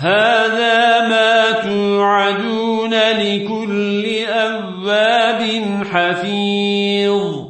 هذا ما توعدون لكل أواب حفيظ.